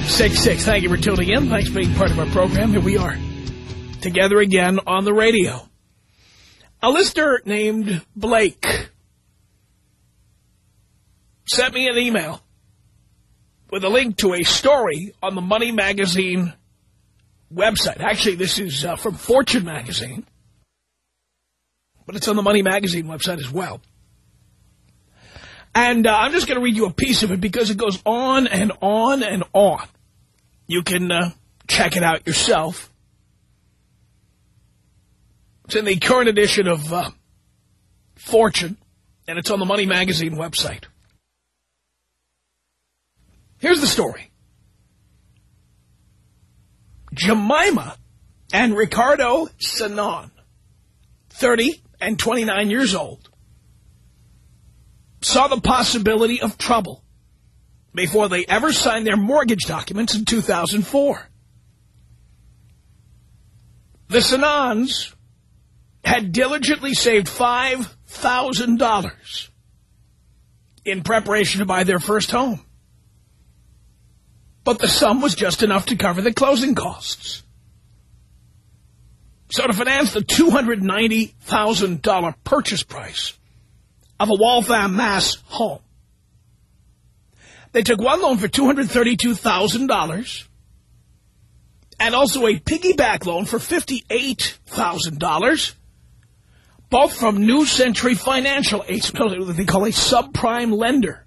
1-800-5800-866. Thank you for tuning in. Thanks for being part of our program. Here we are together again on the radio. A listener named Blake sent me an email with a link to a story on the Money Magazine website. Actually, this is uh, from Fortune Magazine, but it's on the Money Magazine website as well. And uh, I'm just going to read you a piece of it because it goes on and on and on. You can uh, check it out yourself. It's in the current edition of uh, Fortune, and it's on the Money Magazine website. Here's the story. Jemima and Ricardo Sanon, 30 and 29 years old, saw the possibility of trouble before they ever signed their mortgage documents in 2004. The Sanons had diligently saved $5,000 in preparation to buy their first home. But the sum was just enough to cover the closing costs. So to finance the $290,000 purchase price of a Waltham, Mass home, they took one loan for $232,000 and also a piggyback loan for $58,000 both from New Century Financial, what they call a subprime lender.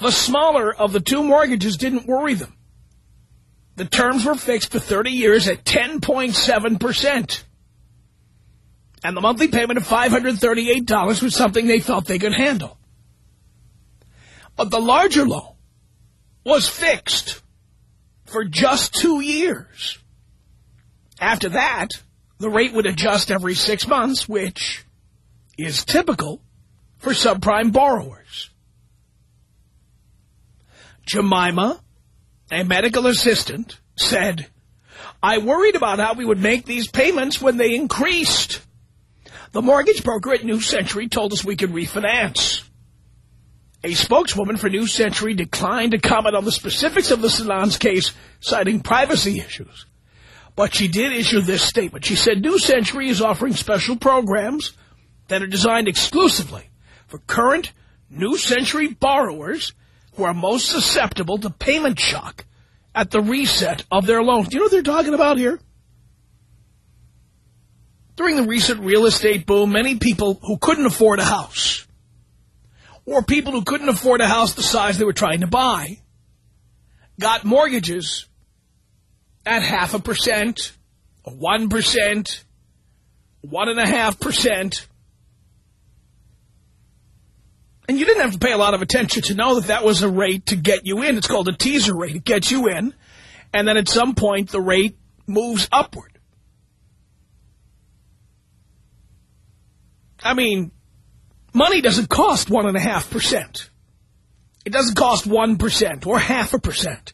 The smaller of the two mortgages didn't worry them. The terms were fixed for 30 years at 10.7%. And the monthly payment of $538 was something they felt they could handle. But the larger loan was fixed for just two years. After that, the rate would adjust every six months, which is typical for subprime borrowers. Jemima, a medical assistant, said, I worried about how we would make these payments when they increased. The mortgage broker at New Century told us we could refinance. A spokeswoman for New Century declined to comment on the specifics of the Sanon's case, citing privacy issues. But she did issue this statement. She said New Century is offering special programs that are designed exclusively for current New Century borrowers who are most susceptible to payment shock at the reset of their loans. Do you know what they're talking about here? During the recent real estate boom, many people who couldn't afford a house or people who couldn't afford a house the size they were trying to buy got mortgages at half a percent, one percent, one and a half percent. And you didn't have to pay a lot of attention to know that that was a rate to get you in. It's called a teaser rate. It gets you in. And then at some point, the rate moves upward. I mean, money doesn't cost one and a half percent. It doesn't cost one percent or half a percent.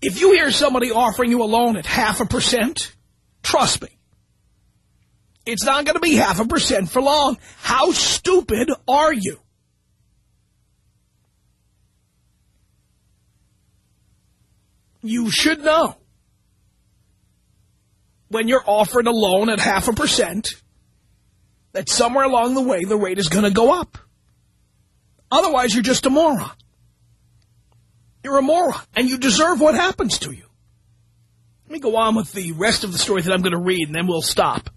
If you hear somebody offering you a loan at half a percent, trust me, it's not going to be half a percent for long. How stupid are you? You should know when you're offered a loan at half a percent that somewhere along the way the rate is going to go up. Otherwise, you're just a moron. You're a moron, and you deserve what happens to you. Let me go on with the rest of the story that I'm going to read, and then we'll stop.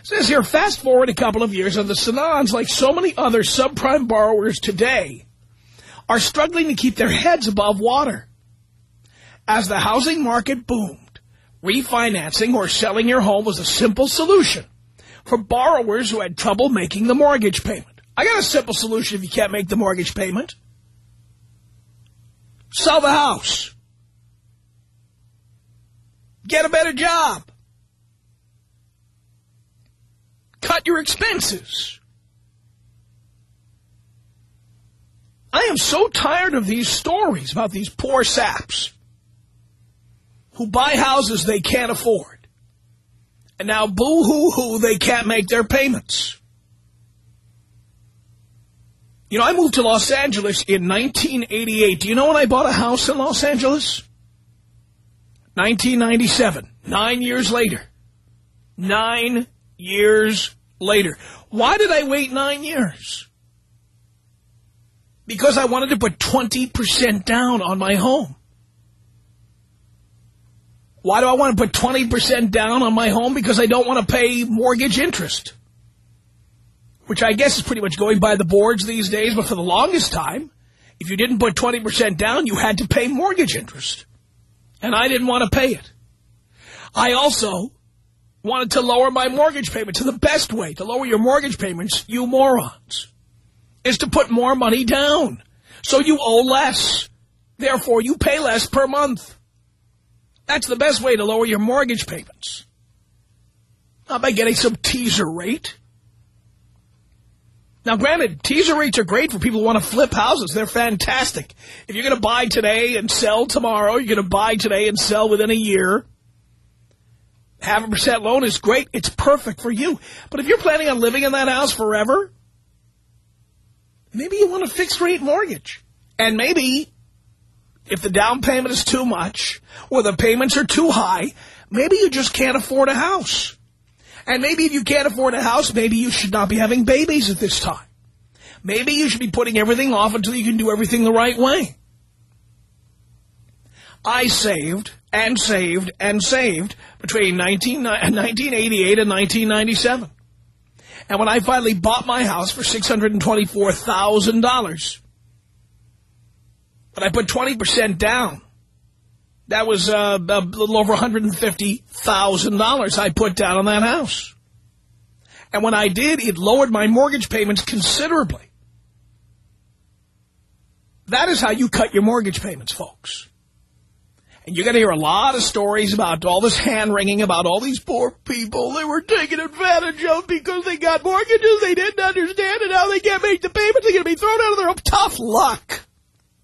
It says here, fast forward a couple of years, and the Sanons, like so many other subprime borrowers today, are struggling to keep their heads above water. As the housing market boomed, refinancing or selling your home was a simple solution for borrowers who had trouble making the mortgage payment. I got a simple solution if you can't make the mortgage payment. Sell the house. Get a better job. Cut your expenses. I am so tired of these stories about these poor saps who buy houses they can't afford. And now boo-hoo-hoo, they can't make their payments. You know, I moved to Los Angeles in 1988. Do you know when I bought a house in Los Angeles? 1997. Nine years later. Nine years later. Why did I wait nine years? Because I wanted to put 20% down on my home. Why do I want to put 20% down on my home? Because I don't want to pay mortgage interest which I guess is pretty much going by the boards these days, but for the longest time, if you didn't put 20% down, you had to pay mortgage interest. And I didn't want to pay it. I also wanted to lower my mortgage payment. So the best way to lower your mortgage payments, you morons, is to put more money down. So you owe less. Therefore, you pay less per month. That's the best way to lower your mortgage payments. Not by getting some teaser rate. Now, granted, teaser rates are great for people who want to flip houses. They're fantastic. If you're going to buy today and sell tomorrow, you're going to buy today and sell within a year. Half a percent loan is great. It's perfect for you. But if you're planning on living in that house forever, maybe you want a fixed rate mortgage. And maybe if the down payment is too much or the payments are too high, maybe you just can't afford a house. And maybe if you can't afford a house, maybe you should not be having babies at this time. Maybe you should be putting everything off until you can do everything the right way. I saved and saved and saved between 19, uh, 1988 and 1997. And when I finally bought my house for $624,000, but I put 20% down, that was uh, a little over $150,000 I put down on that house. And when I did, it lowered my mortgage payments considerably. That is how you cut your mortgage payments, folks. And you're going to hear a lot of stories about all this hand-wringing about all these poor people they were taken advantage of because they got mortgages they didn't understand and now they can't make the payments. They're going to be thrown out of their home. Tough luck.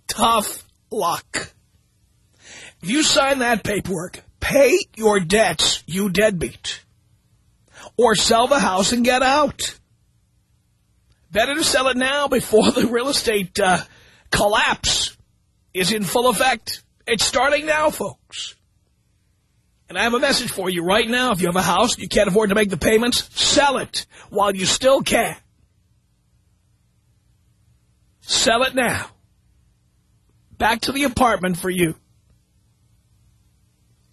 Tough luck. If you sign that paperwork, pay your debts, you deadbeat. Or sell the house and get out. Better to sell it now before the real estate uh, collapse is in full effect. It's starting now, folks. And I have a message for you right now. If you have a house, you can't afford to make the payments, sell it while you still can. Sell it now. Back to the apartment for you.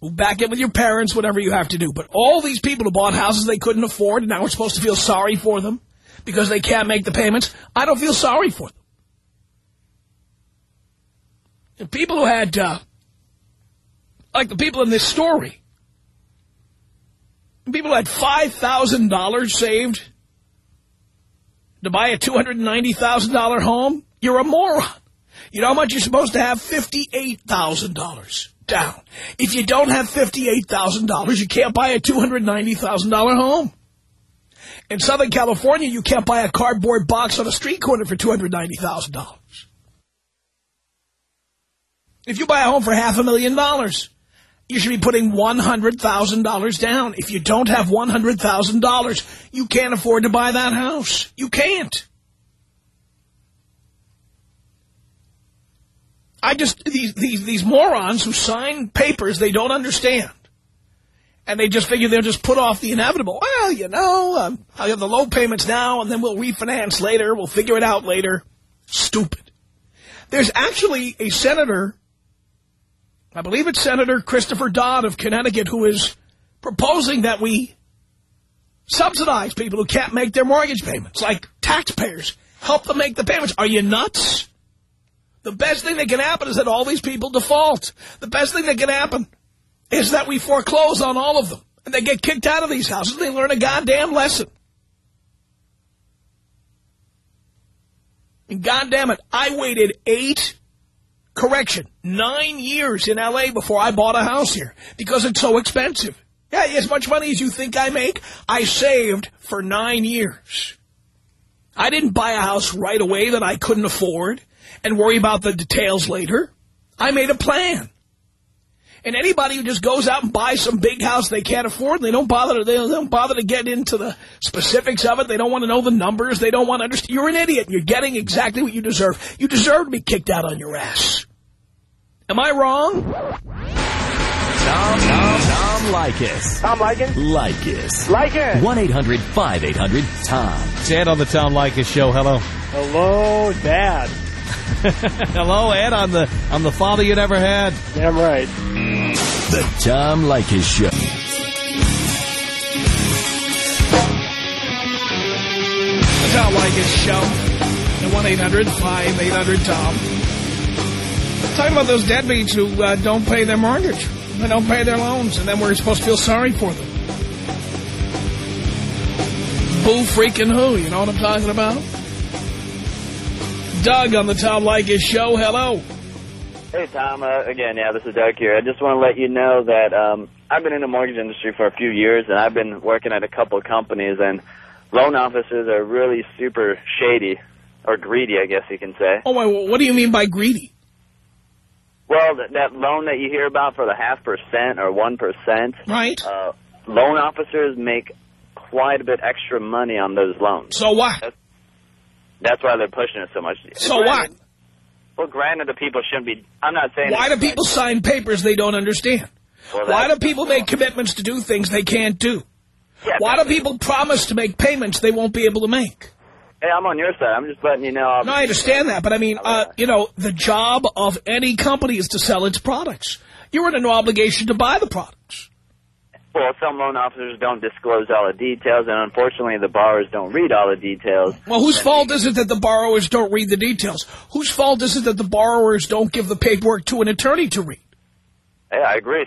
Move back in with your parents, whatever you have to do. But all these people who bought houses they couldn't afford, and now we're supposed to feel sorry for them because they can't make the payments, I don't feel sorry for them. And people who had, uh, like the people in this story, people who had $5,000 saved to buy a $290,000 home, you're a moron. You know how much you're supposed to have? $58,000 down. If you don't have $58,000, you can't buy a $290,000 home. In Southern California, you can't buy a cardboard box on a street corner for $290,000. If you buy a home for half a million dollars, you should be putting $100,000 down. If you don't have $100,000, you can't afford to buy that house. You can't. I just, these, these, these morons who sign papers they don't understand. And they just figure they'll just put off the inevitable. Well, you know, um, I'll have the low payments now and then we'll refinance later. We'll figure it out later. Stupid. There's actually a senator I believe it's Senator Christopher Dodd of Connecticut who is proposing that we subsidize people who can't make their mortgage payments, like taxpayers. Help them make the payments. Are you nuts? The best thing that can happen is that all these people default. The best thing that can happen is that we foreclose on all of them. And they get kicked out of these houses. They learn a goddamn lesson. And goddamn it, I waited eight, correction, nine years in L.A. before I bought a house here because it's so expensive. Yeah, as much money as you think I make, I saved for nine years. I didn't buy a house right away that I couldn't afford and worry about the details later. I made a plan. And anybody who just goes out and buys some big house they can't afford, they don't bother to, they don't bother to get into the specifics of it. They don't want to know the numbers. They don't want to understand. You're an idiot. You're getting exactly what you deserve. You deserve to be kicked out on your ass. Am I wrong? Tom, Tom, Tom Leykis. Tom Leykis. Leykis. Leykis. 1-800-5800-TOM. It's Ed on the Tom Leykis show. Hello. Hello, Dad. Hello, Ed, on the on the father you never had. Damn right. The Tom Leykis Show. The Tom Leykis Show. The 1-800-5800-TOM. Talking about those deadbeats who uh, don't pay their mortgage. They don't pay their loans, and then we're supposed to feel sorry for them. Boo freaking who, you know what I'm talking about? Doug on the Tom Leykis Show, hello. Hey, Tom. Uh, again, yeah, this is Doug here. I just want to let you know that um, I've been in the mortgage industry for a few years, and I've been working at a couple of companies, and loan officers are really super shady, or greedy, I guess you can say. Oh, wait, what do you mean by greedy? Well, that, that loan that you hear about for the half percent or one percent, Right. uh, loan officers make quite a bit extra money on those loans. So what? That's why they're pushing it so much. So what? Well, granted, the people shouldn't be. I'm not saying. Why do people sign papers they don't understand? Well, Why do people make commitments to do things they can't do? Yeah, Why do people promise to make payments they won't be able to make? Hey, I'm on your side. I'm just letting you know. No, I understand that, but I mean, uh, you know, the job of any company is to sell its products. You're under no obligation to buy the products. Well, some loan officers don't disclose all the details, and unfortunately, the borrowers don't read all the details. Well, whose fault is it that the borrowers don't read the details? Whose fault is it that the borrowers don't give the paperwork to an attorney to read? Yeah, I agree.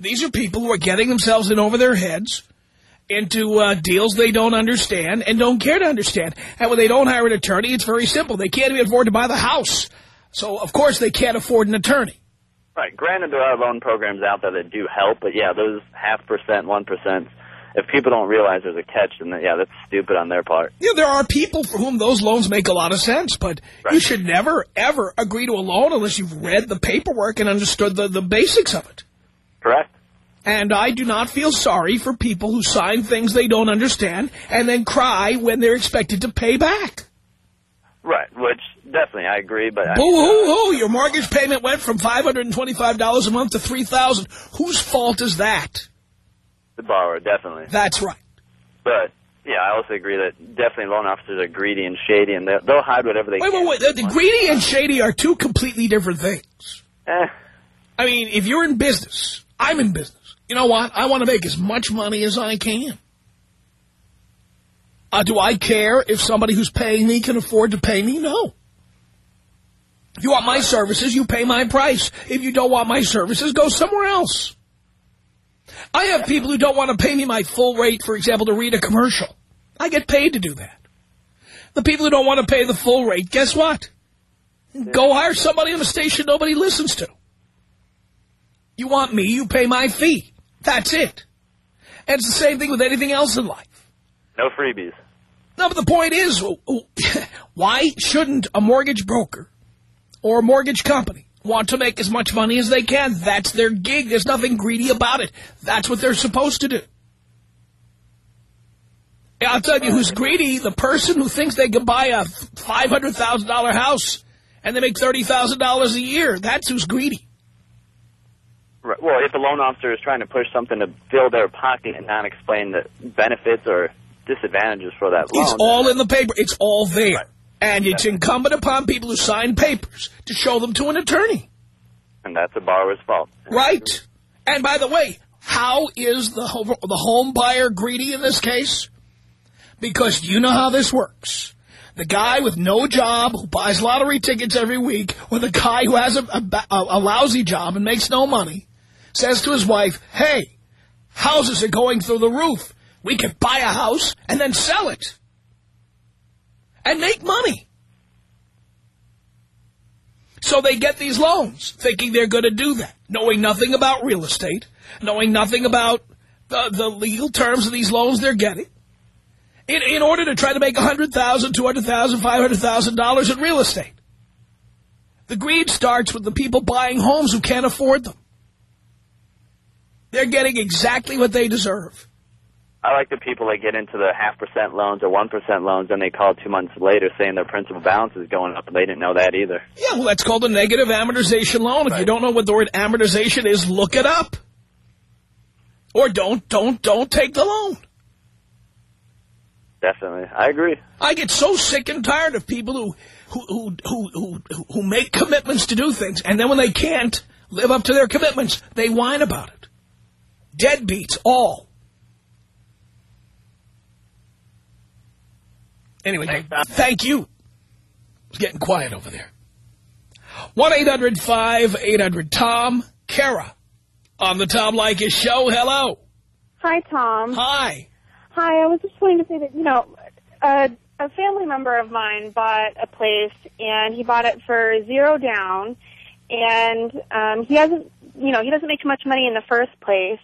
These are people who are getting themselves in over their heads into uh, deals they don't understand and don't care to understand. And when they don't hire an attorney, it's very simple. They can't even afford to buy the house. So, of course, they can't afford an attorney. Right. Granted, there are loan programs out there that do help, but yeah, those half percent, one percent. If people don't realize there's a catch, then yeah, that's stupid on their part. You know, there are people for whom those loans make a lot of sense, but you should never, ever agree to a loan unless you've read the paperwork and understood the, the basics of it. Correct. And I do not feel sorry for people who sign things they don't understand and then cry when they're expected to pay back. Right. Which definitely, I agree. But I- Boo-hoo-hoo, your mortgage payment went from $525 a month to 3,000. Whose fault is that? the borrower definitely. That's right. But yeah, I also agree that definitely loan officers are greedy and shady, and they'll, they'll hide whatever they Wait, can. wait, wait. The, the greedy and shady are two completely different things. Eh, I mean, if you're in business, I'm in business. You know what? I want to make as much money as I can. Uh, do I care if somebody who's paying me can afford to pay me? No. If you want my services, you pay my price. If you don't want my services, go somewhere else. I have people who don't want to pay me my full rate, for example, to read a commercial. I get paid to do that. The people who don't want to pay the full rate, guess what? Go hire somebody on a station nobody listens to. You want me, you pay my fee. That's it. And it's the same thing with anything else in life. No freebies. No, but the point is, why shouldn't a mortgage broker or a mortgage company want to make as much money as they can? That's their gig. There's nothing greedy about it. That's what they're supposed to do. I'll tell you who's greedy, the person who thinks they can buy a $500,000 house and they make $30,000 a year. That's who's greedy. Right. Well, if a loan officer is trying to push something to fill their pocket and not explain the benefits or disadvantages for that loan, It's all in the paper. It's all there. And it's incumbent upon people who sign papers to show them to an attorney. and that's a borrower's fault. Right. And by the way, how is the home, the home buyer greedy in this case? Because you know how this works. The guy with no job who buys lottery tickets every week or the guy who has a, a, a lousy job and makes no money says to his wife, hey, houses are going through the roof. We could buy a house and then sell it and make money. So they get these loans, thinking they're going to do that, knowing nothing about real estate, knowing nothing about the, the legal terms of these loans they're getting, in, in order to try to make $100,000, $200,000, $500,000 in real estate. The greed starts with the people buying homes who can't afford them. They're getting exactly what they deserve. I like the people that get into the half percent loans or one percent loans, and they call two months later saying their principal balance is going up, and they didn't know that either. Yeah, well, that's called a negative amortization loan. If you don't know what the word amortization is, look it up. Or don't, don't, don't take the loan. Definitely, I agree. I get so sick and tired of people who, who, who, who, who, who make commitments to do things, and then when they can't live up to their commitments, they whine about it. Deadbeats, all. Anyway, thank you. It's getting quiet over there. 1-800-5800-TOM. Kara on the Tom Leykis show. Hello. Hi, Tom. Hi. Hi, I was just wanting to say that, you know, a, a family member of mine bought a place, and he bought it for zero down, and um, he hasn't, you know, he doesn't make too much money in the first place,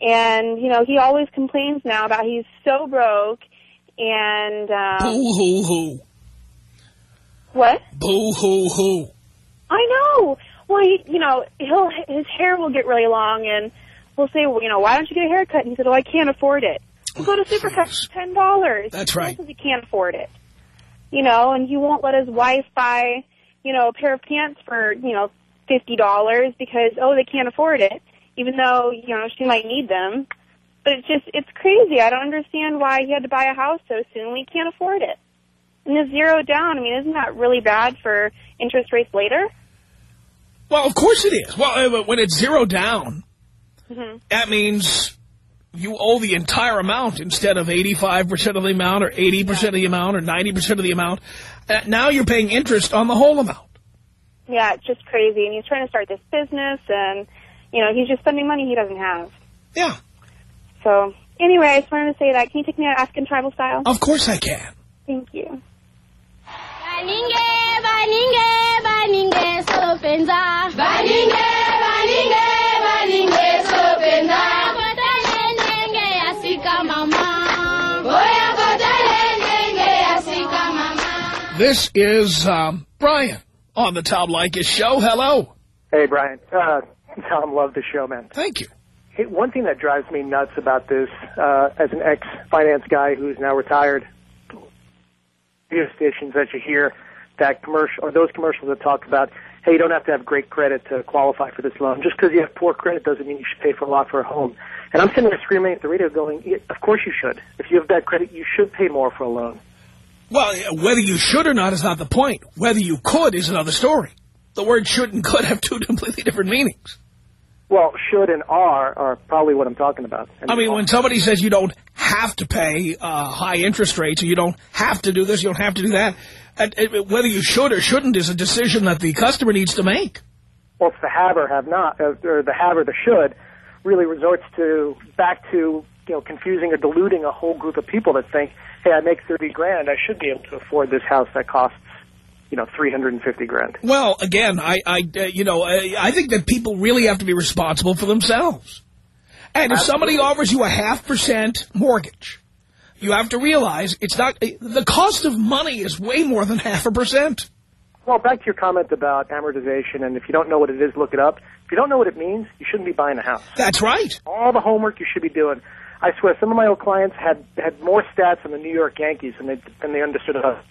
and, you know, he always complains now about he's so broke, and, um, Boo-hoo-hoo. what? Boo-hoo-hoo. I know. Well, he, you know, he'll his hair will get really long, and we'll say, well, you know, why don't you get a haircut? And he said, oh, I can't afford it. We'll go to Supercut for ten dollars. That's He right. Because he can't afford it. You know, and he won't let his wife buy, you know, a pair of pants for, you know, fifty dollars because oh, they can't afford it, even though you know she might need them. But it's just it's crazy. I don't understand why he had to buy a house so soon he can't afford it. And the zero down. I mean, isn't that really bad for interest rates later? Well, of course it is. Well, uh, when it's zero down, Mhm. that means you owe the entire amount instead of 85% of the amount or 80% of the amount or 90% of the amount. Uh, now you're paying interest on the whole amount. Yeah, it's just crazy. And he's trying to start this business, and you know he's just spending money he doesn't have. Yeah, So anyway, I just wanted to say that. Can you take me out African tribal style? of course I can. Thank you. Baninge, baninge, baninge, solopenza. Baninge, baninge, baninge, solopenza. Kotale nenge asika mama. Boya kotale nenge asika mama. This is um, Brian on the Tom Leykis show. Hello. Hey, Brian. Uh, Tom, love the show, man. Thank you. Hey, one thing that drives me nuts about this, uh, as an ex-finance guy who's now retired, radio stations that you hear that commercial or those commercials that talk about, hey, you don't have to have great credit to qualify for this loan. Just because you have poor credit doesn't mean you should pay for a lot for a home. And I'm sitting there screaming at the radio, going, yeah, of course you should. If you have bad credit, you should pay more for a loan. Well, whether you should or not is not the point. Whether you could is another story. The word should and could have two completely different meanings. Well, should and are are probably what I'm talking about. And I mean, when somebody says you don't have to pay uh, high interest rates, or you don't have to do this, you don't have to do that, whether you should or shouldn't is a decision that the customer needs to make. well, it's the have or have not, uh, or the have or the should, really resorts to back to you know confusing or diluting a whole group of people that think, hey, I make thirty grand, I should be able to afford this house that costs you know three hundred and fifty grand. Well, again, I, I uh, you know, I, I think that people really have to be responsible for themselves. And if somebody offers you a half percent mortgage, you have to realize it's not the cost of money is way more than half a percent. Well, back to your comment about amortization, and if you don't know what it is, look it up. If you don't know what it means, you shouldn't be buying a house. That's right. All the homework you should be doing. I swear, some of my old clients had had more stats on the New York Yankees than they than they understood about.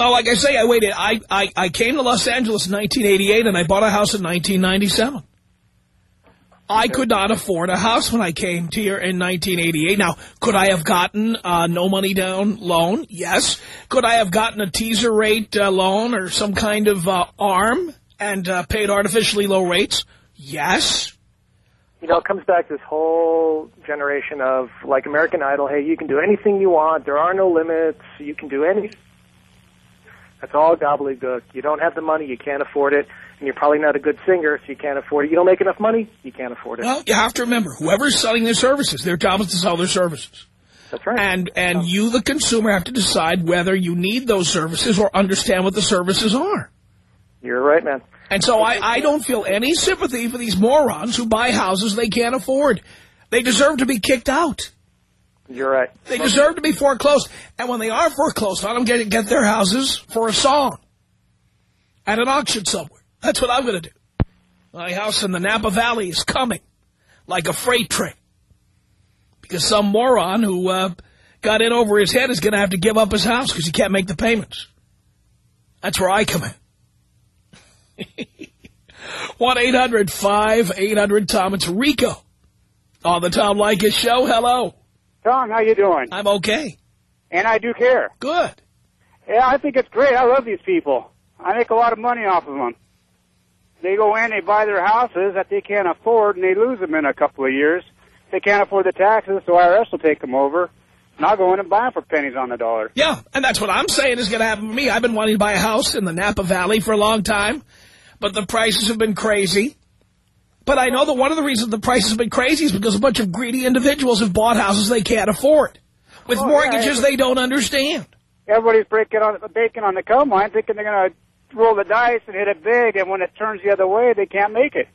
Oh, like I say, I waited. I, I, I came to Los Angeles in 1988, and I bought a house in 1997. I could not afford a house when I came here in 1988. Now, could I have gotten a no money down loan? Yes. Could I have gotten a teaser rate uh, loan or some kind of uh, ARM? and uh, paid artificially low rates? Yes. You know, it comes back to this whole generation of like American Idol. Hey, you can do anything you want. There are no limits. You can do anything. That's all gobbledygook. You don't have the money. You can't afford it. And you're probably not a good singer, so you can't afford it. You don't make enough money. You can't afford it. Well, you have to remember, whoever's selling their services, their job is to sell their services. That's right. And and you, the consumer, have to decide whether you need those services or understand what the services are. You're right, man. And so I, I don't feel any sympathy for these morons who buy houses they can't afford. They deserve to be kicked out. You're right. They deserve to be foreclosed. And when they are foreclosed on them, get, get their houses for a song at an auction somewhere. That's what I'm going to do. My house in the Napa Valley is coming like a freight train. Because some moron who uh, got in over his head is going to have to give up his house because he can't make the payments. That's where I come in. 1-800-5800-TOM. It's Rico on the Tom Leykis show. Hello. Tom, how you doing? I'm okay. And I do care. Good. Yeah, I think it's great. I love these people. I make a lot of money off of them. They go in, they buy their houses that they can't afford, and they lose them in a couple of years. They can't afford the taxes, so IRS will take them over. And I'll go in and buy them for pennies on the dollar. Yeah, and that's what I'm saying is going to happen to me. I've been wanting to buy a house in the Napa Valley for a long time, but the prices have been crazy. But I know that one of the reasons the prices have been crazy is because a bunch of greedy individuals have bought houses they can't afford with Oh, mortgages yeah. they don't understand. Everybody's breaking on baking on the come line, thinking they're going to roll the dice and hit it big, and when it turns the other way, they can't make it.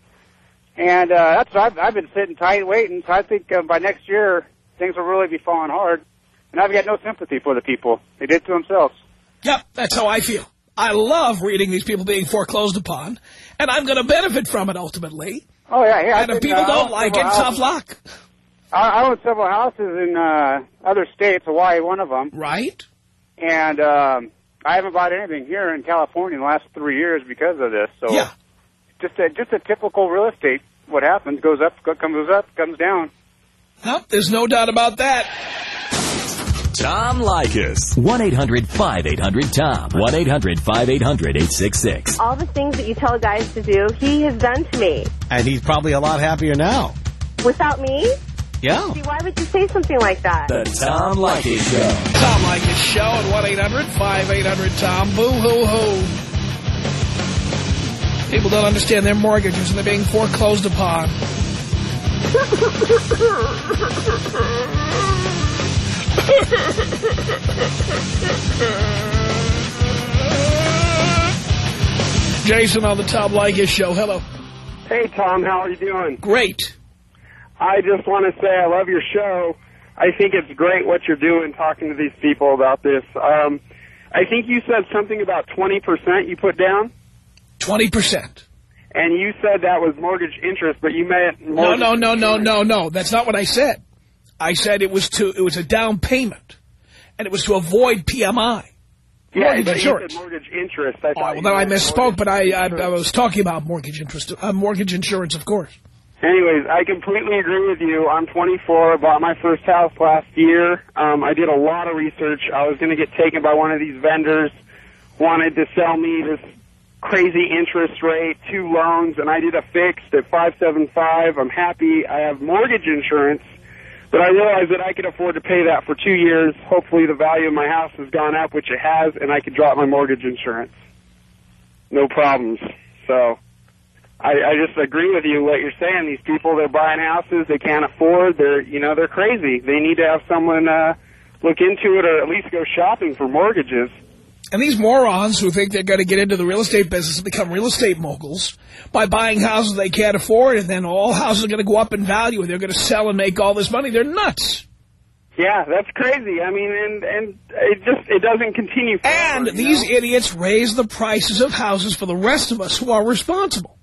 And uh, that's I've, I've been sitting tight, waiting. So I think uh, by next year, things will really be falling hard. And I've got no sympathy for the people. They did it to themselves. Yep, that's how I feel. I love reading these people being foreclosed upon, and I'm going to benefit from it ultimately. Oh yeah, yeah. And if people don't like it, tough luck. I, I own several houses in uh, other states, Hawaii, one of them, Right? and um, I haven't bought anything here in California in the last three years because of this. So Yeah. just a just a typical real estate. What happens goes up, comes up, comes down. No, there's no doubt about that. Tom Leykis. 1-800-5800-TOM. 1-800-5800-866. All the things that you tell guys to do, he has done to me. And he's probably a lot happier now. Without me? Yeah. See, why would you say something like that? The Tom Leykis Show. Tom Leykis show at 1-800-5800-TOM. Boo-hoo-hoo. People don't understand their mortgages and they're being foreclosed upon. Jason on the Tom Leykis show. Hello. Hey, Tom, how are you doing? Great. I just want to say I love your show. I think it's great what you're doing talking to these people about this. Um, I think you said something about 20% you put down, 20%. and you said that was mortgage interest, but you meant No, no, no, no, no, no. That's not what I said. I said it was to it was a down payment, and it was to avoid PMI. Yeah, mortgage insurance. mortgage interest. I Oh, well, then I misspoke, but I, I. I was talking about mortgage interest, uh, mortgage insurance, of course. Anyways, I completely agree with you. I'm 24. Bought my first house last year. Um, I did a lot of research. I was going to get taken by one of these vendors, wanted to sell me this crazy interest rate, two loans, and I did a fixed at 575. I'm happy. I have mortgage insurance, but I realized that I could afford to pay that for two years. Hopefully, the value of my house has gone up, which it has, and I could drop my mortgage insurance. No problems. So. I, I just agree with you what you're saying. These people, they're buying houses they can't afford. They're, you know, they're crazy. They need to have someone uh, look into it, or at least go shopping for mortgages. And these morons who think they're going to get into the real estate business and become real estate moguls by buying houses they can't afford, and then all houses are going to go up in value, and they're going to sell and make all this money. They're nuts. Yeah, that's crazy. I mean, and and it just it doesn't continue. And forever, you these know? idiots raise the prices of houses for the rest of us who are responsible.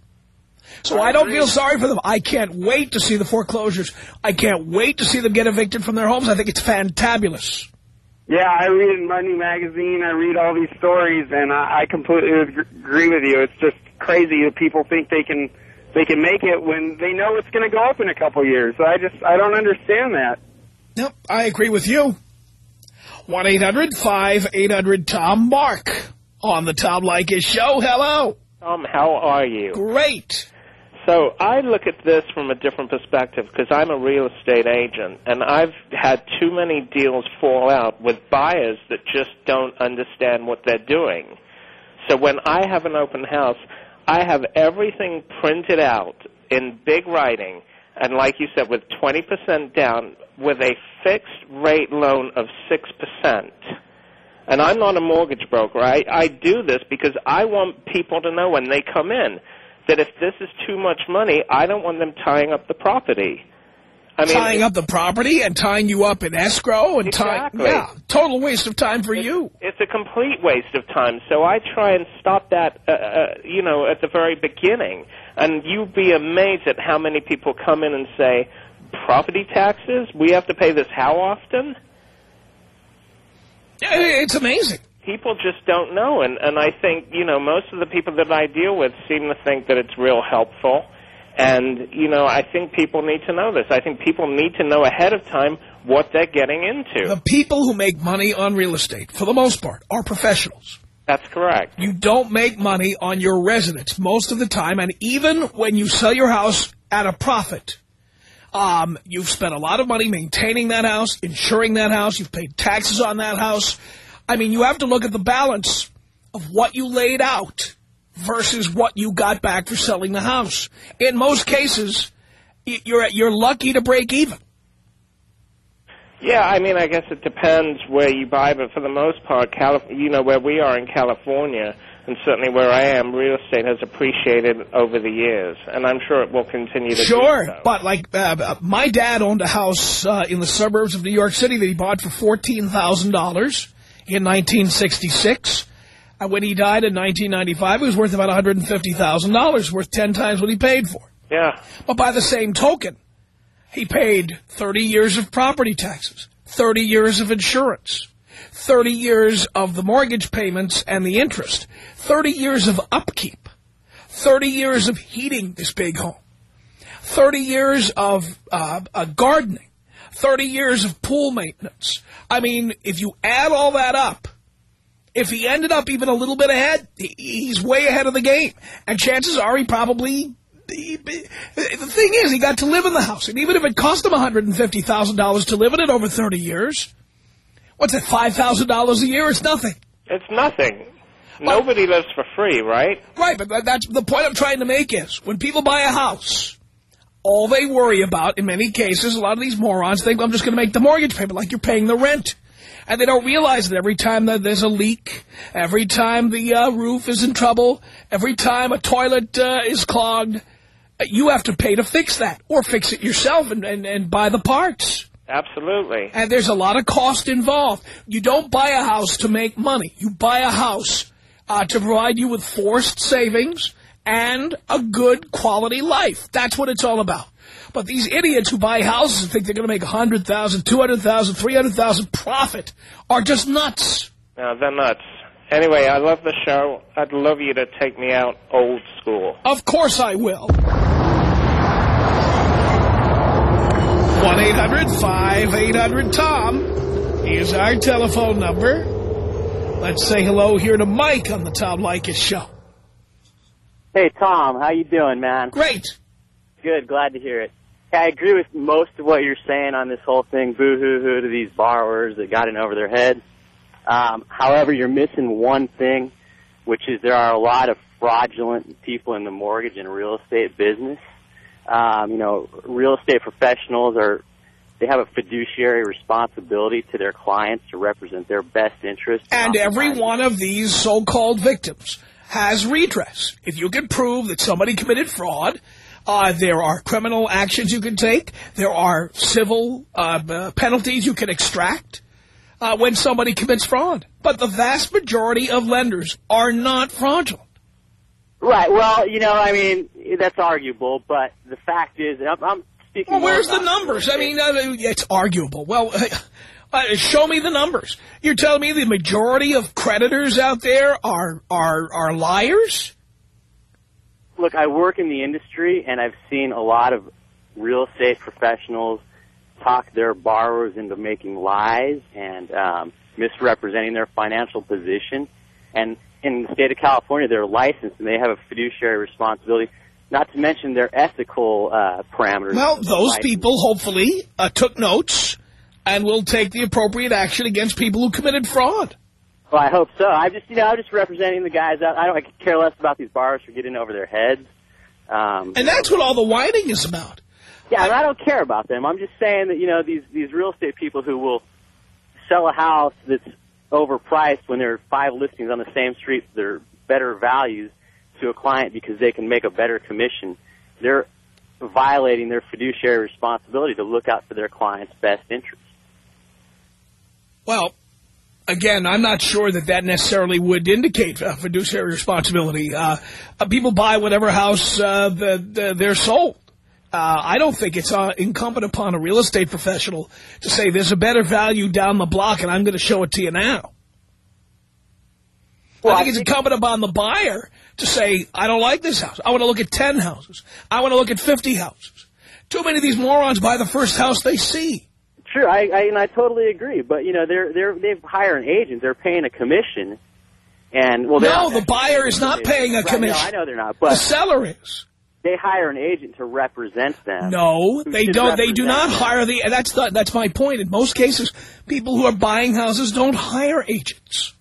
So I don't feel sorry for them. I can't wait to see the foreclosures. I can't wait to see them get evicted from their homes. I think it's fantabulous. Yeah, I read in Money Magazine. I read all these stories, and I, I completely agree with you. It's just crazy that people think they can they can make it when they know it's going to go up in a couple years. I just I don't understand that. Yep, I agree with you. 1-800-5800-TOM Mark on the Tom Leykis show. Hello. Tom, how are you? Great. So I look at this from a different perspective because I'm a real estate agent, and I've had too many deals fall out with buyers that just don't understand what they're doing. So when I have an open house, I have everything printed out in big writing, and like you said, with 20% down, with a fixed rate loan of 6%. And I'm not a mortgage broker. I, I do this because I want people to know when they come in that if this is too much money, I don't want them tying up the property. I mean, tying up the property and tying you up in escrow and Exactly. tying, yeah, total waste of time for you. it's a complete waste of time. So I try and stop that, uh, uh, you know, at the very beginning. And you'd be amazed at how many people come in and say, property taxes? We have to pay this how often? It's amazing. People just don't know. And, and I think, you know, most of the people that I deal with seem to think that it's real helpful. And, you know, I think people need to know this. I think people need to know ahead of time what they're getting into. The people who make money on real estate, for the most part, are professionals. That's correct. You don't make money on your residence most of the time, and even when you sell your house at a profit, um, you've spent a lot of money maintaining that house, insuring that house, you've paid taxes on that house. I mean, you have to look at the balance of what you laid out versus what you got back for selling the house. In most cases, you're you're lucky to break even. Yeah, I mean, I guess it depends where you buy, but for the most part, Calif- you know, where we are in California, and certainly where I am, real estate has appreciated over the years, and I'm sure it will continue to Sure, do so. but like uh, my dad owned a house uh, in the suburbs of New York City that he bought for fourteen thousand dollars in 1966. And when he died in 1995, it was worth about 150 thousand dollars, worth ten times what he paid for. Yeah, But by the same token, he paid 30 years of property taxes, 30 years of insurance, 30 years of the mortgage payments and the interest, 30 years of upkeep, 30 years of heating this big home, 30 years of uh, uh, gardening, 30 years of pool maintenance. I mean, if you add all that up, if he ended up even a little bit ahead, he's way ahead of the game. And chances are he probably... he- the thing is, he got to live in the house. And even if it cost him $150,000 to live in it over 30 years, what's that, $5,000 a year? It's nothing. it's nothing. Nobody lives for free, right? Right, but that's the point I'm trying to make is when people buy a house, all they worry about in many cases, a lot of these morons think I'm just going to make the mortgage payment like you're paying the rent. And they don't realize that every time that there's a leak, every time the uh, roof is in trouble, every time a toilet uh, is clogged, you have to pay to fix that or fix it yourself and, and, and buy the parts. Absolutely. And there's a lot of cost involved. You don't buy a house to make money. You buy a house uh, to provide you with forced savings and a good quality life. That's what it's all about. But these idiots who buy houses and think they're going to make $100,000, $200,000, $300,000 profit are just nuts. No, they're nuts. Anyway, I love the show. I'd love you to take me out old school. Of course I will. 1-800-5800-TOM is our telephone number. Let's say hello here to Mike on the Tom Leykis show. Hey, Tom, how you doing, man? Great. Good, glad to hear it. I agree with most of what you're saying on this whole thing. Boo-hoo-hoo to these borrowers that got in over their head. Um, however, you're missing one thing, which is there are a lot of fraudulent people in the mortgage and real estate business. Um, you know, real estate professionals are they have a fiduciary responsibility to their clients to represent their best interests. And every one of these so-called victims has redress. If you can prove that somebody committed fraud, uh, there are criminal actions you can take. There are civil uh, uh, penalties you can extract uh, when somebody commits fraud. But the vast majority of lenders are not fraudulent. Right. Well, you know, I mean, that's arguable, but the fact is, I'm, I'm speaking. Well, where's the numbers? I mean, uh, it's arguable. Well, uh, show me the numbers. You're telling me the majority of creditors out there are are are liars? Look, I work in the industry, and I've seen a lot of real estate professionals talk their borrowers into making lies and um, misrepresenting their financial position. And in the state of California, they're licensed and they have a fiduciary responsibility. Not to mention their ethical uh, parameters. Well, those people hopefully uh, took notes and we'll take the appropriate action against people who committed fraud. Well, I hope so. I'm just, you know, I'm just representing the guys out. I don't I care less about these borrowers for getting over their heads. Um, And that's what all the whining is about. Yeah, and I don't care about them. I'm just saying that you know these these real estate people who will sell a house that's overpriced when there are five listings on the same street that are better values to a client because they can make a better commission. They're violating their fiduciary responsibility to look out for their client's best interest. Well, again, I'm not sure that that necessarily would indicate uh, fiduciary responsibility. Uh, uh, people buy whatever house uh, the, the, they're sold. Uh, I don't think it's uh, incumbent upon a real estate professional to say there's a better value down the block and I'm going to show it to you now. I think it's incumbent upon the buyer to say, I don't like this house. I want to look at 10 houses. I want to look at 50 houses. Too many of these morons buy the first house they see. Sure, I, I and I totally agree. But you know, they're they're they hire an agent. They're paying a commission, and well, No, the buyer is not paying a Right, no, commission. I know they're not, but The seller is. they hire an agent to represent them. No, they don't. They do not them. hire the. That's the, that's my point. In most cases, people who are buying houses don't hire agents.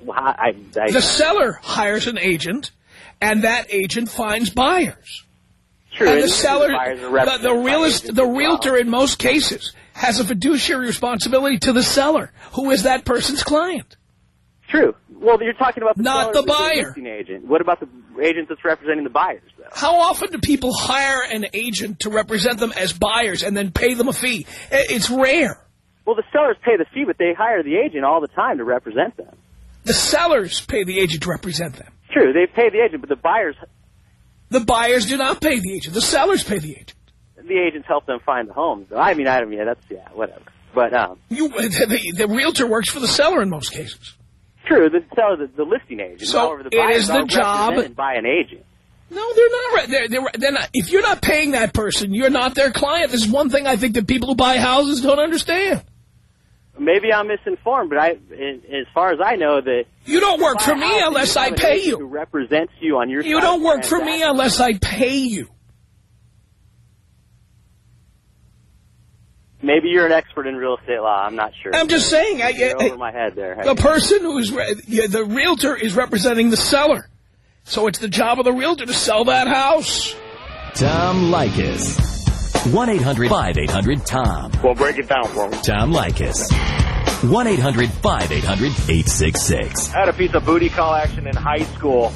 Well, I, I, The seller hires an agent, and that agent finds buyers. True, and the seller, the, the realist, the realtor in most cases has a fiduciary responsibility to the seller, who is that person's client. True. Well, you're talking about the Not the buyer. agent. What about the agent that's representing the buyers, though? How often do people hire an agent to represent them as buyers and then pay them a fee? It's rare. Well, the sellers pay the fee, but they hire the agent all the time to represent them. The sellers pay the agent to represent them. True, they pay the agent, but the buyers, The buyers do not pay the agent. The sellers pay the agent. the agents help them find the homes. I mean, I don't mean that's yeah, whatever. But um, You, the, the realtor works for the seller in most cases. true, the seller, the, the listing agent. So however, the it is the job- by an agent. No, they're not. re- They're, they're, they're not. If you're not paying that person, you're not their client. This is one thing I think that people who buy houses don't understand. Maybe I'm misinformed, but I, in, as far as I know, that You don't work for me unless I pay you. Who represents you on your You side don't work for me unless I pay you. Maybe you're an expert in real estate law. I'm not sure. I'm just saying. I, You're I- over my head there. the person who is re- the realtor is representing the seller, so it's the job of the realtor to sell that house. Tom Leykis. 1-800-5800-TOM. Well, break it down for me. Tom Leykis. 1-800-5800-866. I had a piece of booty call action in high school.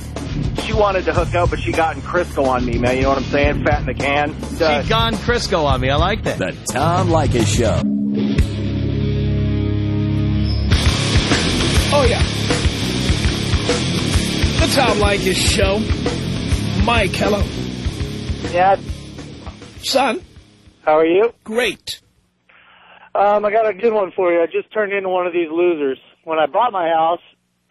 She wanted to hook up, but she got in Crisco on me, man. You know what I'm saying? Fat in the can. Uh, She gone Crisco on me. I like that. The Tom Leykis Show. Oh yeah, the Tom Leykis show. Mike, hello, Yeah, son. How are you? Great. Um, I got a good one for you. I just turned into one of these losers. When I bought my house,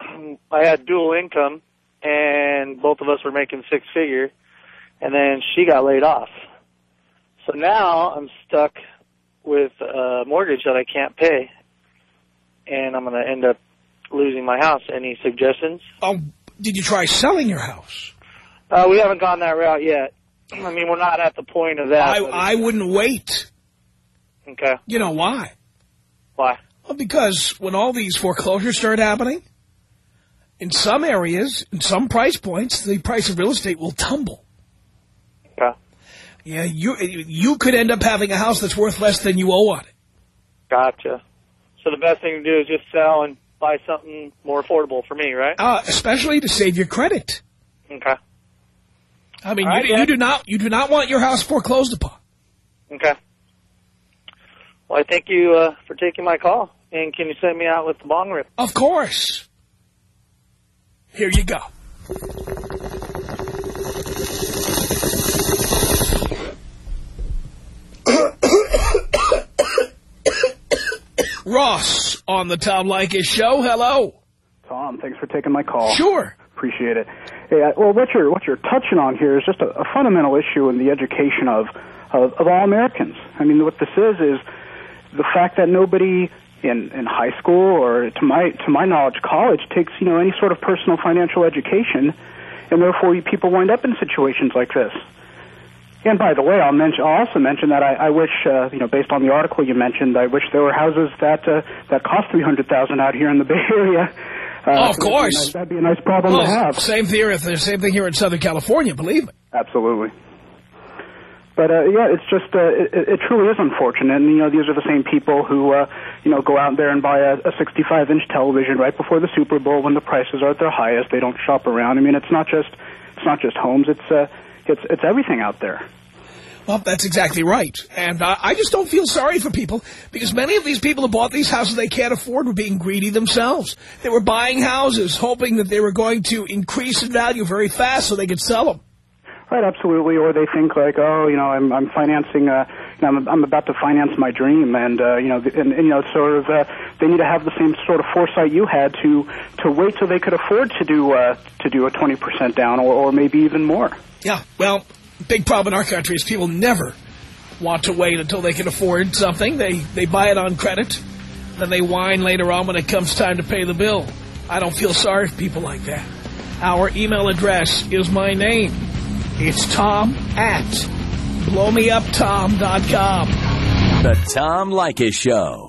I had dual income, and both of us were making six figure, and then she got laid off. So now I'm stuck with a mortgage that I can't pay, and I'm going to end up losing my house. Any suggestions? Oh, did you try selling your house? Uh, we haven't gone that route yet. I mean, we're not at the point of that. I, I wouldn't wait. okay. You know why? Why? Well, because when all these foreclosures start happening, in some areas, in some price points, the price of real estate will tumble. Okay. Yeah, you you could end up having a house that's worth less than you owe on it. Gotcha. So the best thing to do is just sell and buy something more affordable for me, right? Uh, especially to save your credit. Okay. I mean, All right, you, you do not you do not want your house foreclosed upon. Okay. Well, I thank you uh, for taking my call. And can you send me out with the bong rip? Of course. Here you go. Ross on the Tom Leykis show. Hello. Tom, thanks for taking my call. Sure. Appreciate it. Well, what you're what you're touching on here is just a, a fundamental issue in the education of, of of all Americans. I mean, what this is is the fact that nobody in in high school or to my to my knowledge, college takes you know any sort of personal financial education, and therefore you, people wind up in situations like this. And by the way, I'll mention. I'll also mention that I, I wish, uh, you know, based on the article you mentioned, I wish there were houses that uh, that cost three hundred thousand out here in the Bay Area. Uh, Oh, of that'd be course. nice- That'd be a nice problem Oh, to have. Same theory, the same thing here in Southern California, believe me. Absolutely. But uh, yeah, it's just uh, it, it truly is unfortunate, and you know these are the same people who uh, you know go out there and buy a, a 65 inch television right before the Super Bowl when the prices are at their highest. They don't shop around. I mean, it's not just it's not just homes. It's uh, it's it's everything out there. Well, that's exactly right. And uh, I just don't feel sorry for people because many of these people who bought these houses they can't afford were being greedy themselves. They were buying houses hoping that they were going to increase in value very fast so they could sell them. Right, absolutely. Or they think like, oh, you know, I'm I'm financing, uh, you know, I'm, I'm about to finance my dream, and uh, you know, and, and you know, sort of, uh, they need to have the same sort of foresight you had to to wait till they could afford to do uh, to do a 20% down, or, or maybe even more. Yeah, well, big problem in our country is people never want to wait until they can afford something. They they buy it on credit, then they whine later on when it comes time to pay the bill. I don't feel sorry for people like that. Our email address is my name. It's Tom at blowmeuptom.com. The Tom Leykis Show.